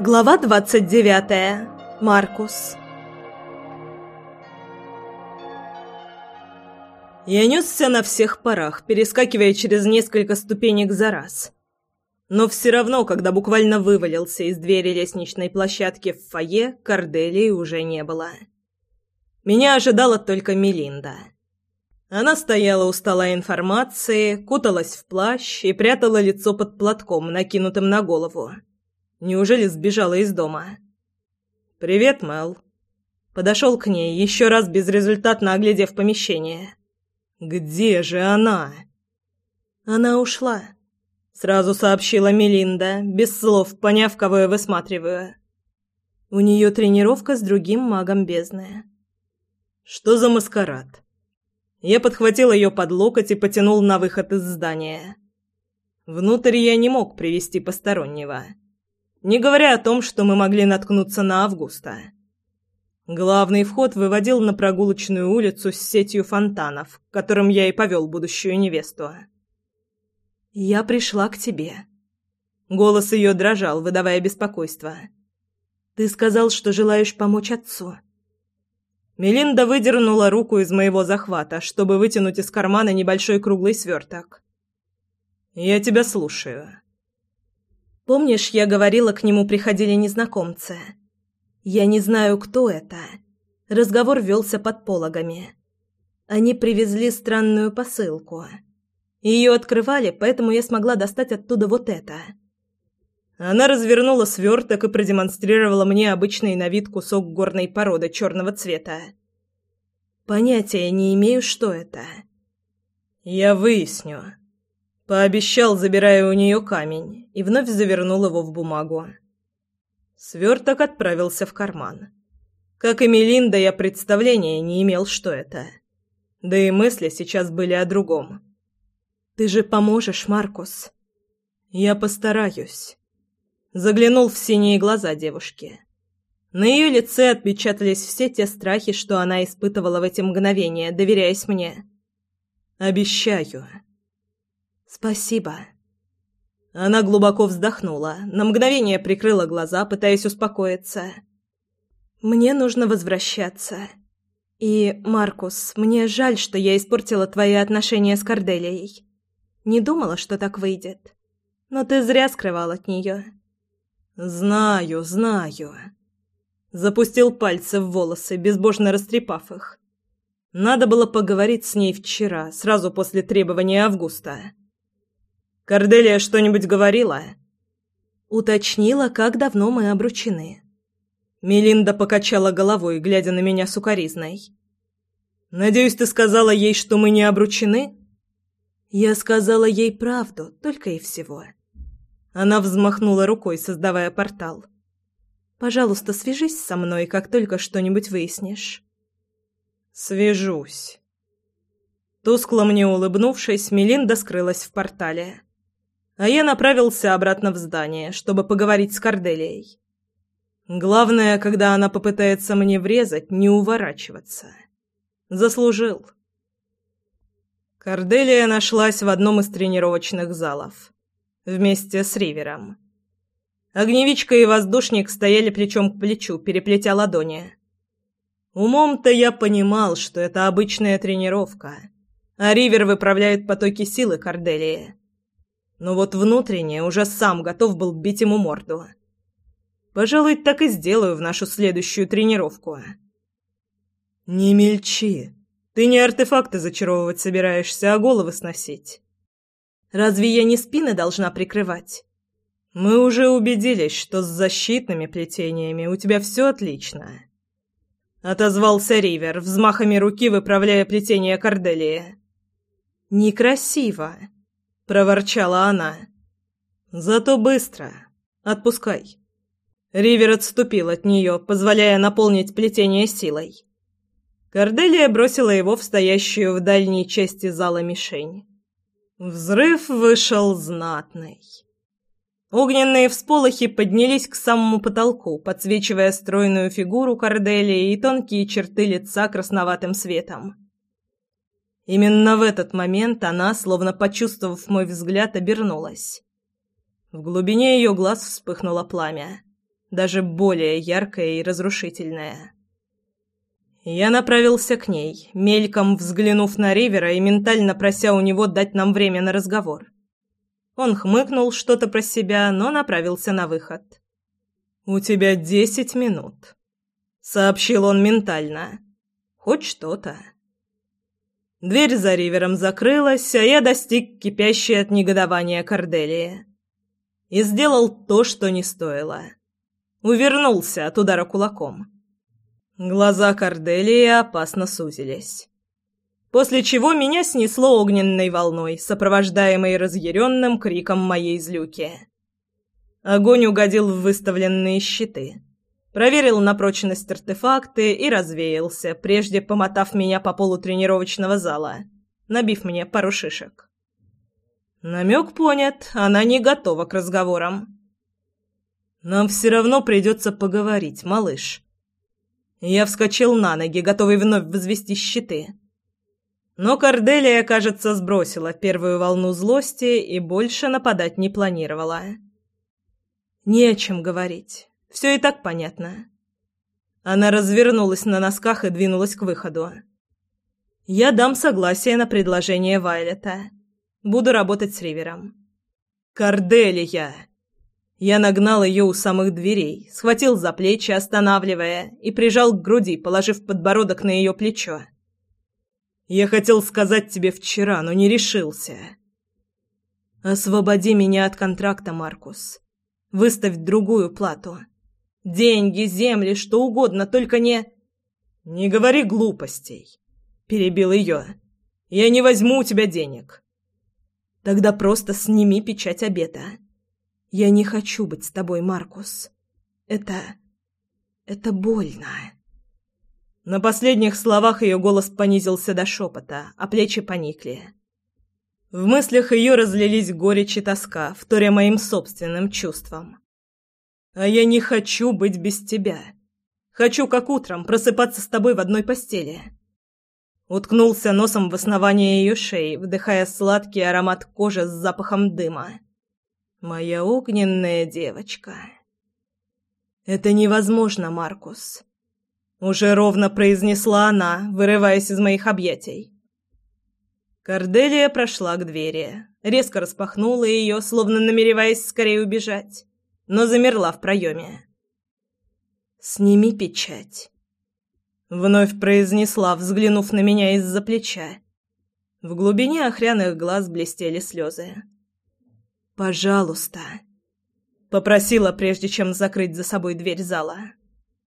Глава 29. Маркус. Я несся на всех парах, перескакивая через несколько ступенек за раз. Но все равно, когда буквально вывалился из двери лестничной площадки в фойе, Корделии уже не было. Меня ожидала только Мелинда. Она стояла у стола информации, куталась в плащ и прятала лицо под платком, накинутым на голову. Неужели сбежала из дома? «Привет, Мэл». Подошел к ней, еще раз безрезультатно оглядев помещение. «Где же она?» «Она ушла», — сразу сообщила Мелинда, без слов поняв, кого я высматриваю. «У нее тренировка с другим магом бездны». «Что за маскарад?» Я подхватил ее под локоть и потянул на выход из здания. Внутрь я не мог привести постороннего не говоря о том, что мы могли наткнуться на Августа. Главный вход выводил на прогулочную улицу с сетью фонтанов, которым я и повел будущую невесту. «Я пришла к тебе». Голос ее дрожал, выдавая беспокойство. «Ты сказал, что желаешь помочь отцу». Мелинда выдернула руку из моего захвата, чтобы вытянуть из кармана небольшой круглый сверток. «Я тебя слушаю». Помнишь, я говорила, к нему приходили незнакомцы? Я не знаю, кто это. Разговор велся под пологами. Они привезли странную посылку. Ее открывали, поэтому я смогла достать оттуда вот это. Она развернула сверток и продемонстрировала мне обычный на вид кусок горной породы черного цвета. Понятия не имею, что это. «Я выясню», Пообещал, забирая у нее камень, и вновь завернул его в бумагу. Сверток отправился в карман. Как и Мелинда, я представления не имел, что это. Да и мысли сейчас были о другом. «Ты же поможешь, Маркус?» «Я постараюсь». Заглянул в синие глаза девушки. На ее лице отпечатались все те страхи, что она испытывала в эти мгновения, доверяясь мне. «Обещаю». «Спасибо». Она глубоко вздохнула, на мгновение прикрыла глаза, пытаясь успокоиться. «Мне нужно возвращаться. И, Маркус, мне жаль, что я испортила твои отношения с Корделией. Не думала, что так выйдет. Но ты зря скрывал от нее». «Знаю, знаю». Запустил пальцы в волосы, безбожно растрепав их. Надо было поговорить с ней вчера, сразу после требования Августа. Корделия что-нибудь говорила?» Уточнила, как давно мы обручены. Мелинда покачала головой, глядя на меня сукоризной. «Надеюсь, ты сказала ей, что мы не обручены?» «Я сказала ей правду, только и всего». Она взмахнула рукой, создавая портал. «Пожалуйста, свяжись со мной, как только что-нибудь выяснишь». «Свяжусь». Тускло мне улыбнувшись, Мелинда скрылась в портале а я направился обратно в здание, чтобы поговорить с Корделией. Главное, когда она попытается мне врезать, не уворачиваться. Заслужил. Корделия нашлась в одном из тренировочных залов. Вместе с Ривером. Огневичка и воздушник стояли плечом к плечу, переплетя ладони. Умом-то я понимал, что это обычная тренировка, а Ривер выправляет потоки силы Корделии но вот внутренне уже сам готов был бить ему морду. Пожалуй, так и сделаю в нашу следующую тренировку. Не мельчи. Ты не артефакты зачаровывать собираешься, а головы сносить. Разве я не спины должна прикрывать? Мы уже убедились, что с защитными плетениями у тебя все отлично. Отозвался Ривер, взмахами руки выправляя плетение Корделии. Некрасиво. — проворчала она. «Зато быстро. Отпускай». Ривер отступил от нее, позволяя наполнить плетение силой. Корделия бросила его в стоящую в дальней части зала мишень. Взрыв вышел знатный. Огненные всполохи поднялись к самому потолку, подсвечивая стройную фигуру Корделии и тонкие черты лица красноватым светом. Именно в этот момент она, словно почувствовав мой взгляд, обернулась. В глубине ее глаз вспыхнуло пламя. даже более яркое и разрушительное. Я направился к ней, мельком взглянув на Ривера и ментально прося у него дать нам время на разговор. Он хмыкнул что-то про себя, но направился на выход. «У тебя десять минут», — сообщил он ментально. «Хоть что-то». Дверь за Ривером закрылась, а я достиг кипящей от негодования Корделии. И сделал то, что не стоило. Увернулся от удара кулаком. Глаза Корделии опасно сузились. После чего меня снесло огненной волной, сопровождаемой разъяренным криком моей злюки. Огонь угодил в выставленные щиты. Проверил на прочность артефакты и развеялся, прежде помотав меня по полу тренировочного зала, набив мне пару шишек. Намек понят, она не готова к разговорам. «Нам все равно придется поговорить, малыш», я вскочил на ноги, готовый вновь возвести щиты. Но Корделия, кажется, сбросила первую волну злости и больше нападать не планировала. Не о чем говорить. Все и так понятно. Она развернулась на носках и двинулась к выходу. Я дам согласие на предложение Вайлета. Буду работать с Ривером. Корделия! Я нагнал ее у самых дверей, схватил за плечи, останавливая, и прижал к груди, положив подбородок на ее плечо. «Я хотел сказать тебе вчера, но не решился». «Освободи меня от контракта, Маркус. Выставь другую плату. Деньги, земли, что угодно, только не...» «Не говори глупостей», — перебил ее. «Я не возьму у тебя денег». «Тогда просто сними печать обета». Я не хочу быть с тобой, Маркус. Это... это больно. На последних словах ее голос понизился до шепота, а плечи поникли. В мыслях ее разлились горечь и тоска, вторя моим собственным чувствам. А я не хочу быть без тебя. Хочу, как утром, просыпаться с тобой в одной постели. Уткнулся носом в основание ее шеи, вдыхая сладкий аромат кожи с запахом дыма. Моя огненная девочка. Это невозможно, Маркус. Уже ровно произнесла она, вырываясь из моих объятий. Корделия прошла к двери, резко распахнула ее, словно намереваясь скорее убежать, но замерла в проеме. «Сними печать», — вновь произнесла, взглянув на меня из-за плеча. В глубине охряных глаз блестели слезы. «Пожалуйста», — попросила, прежде чем закрыть за собой дверь зала.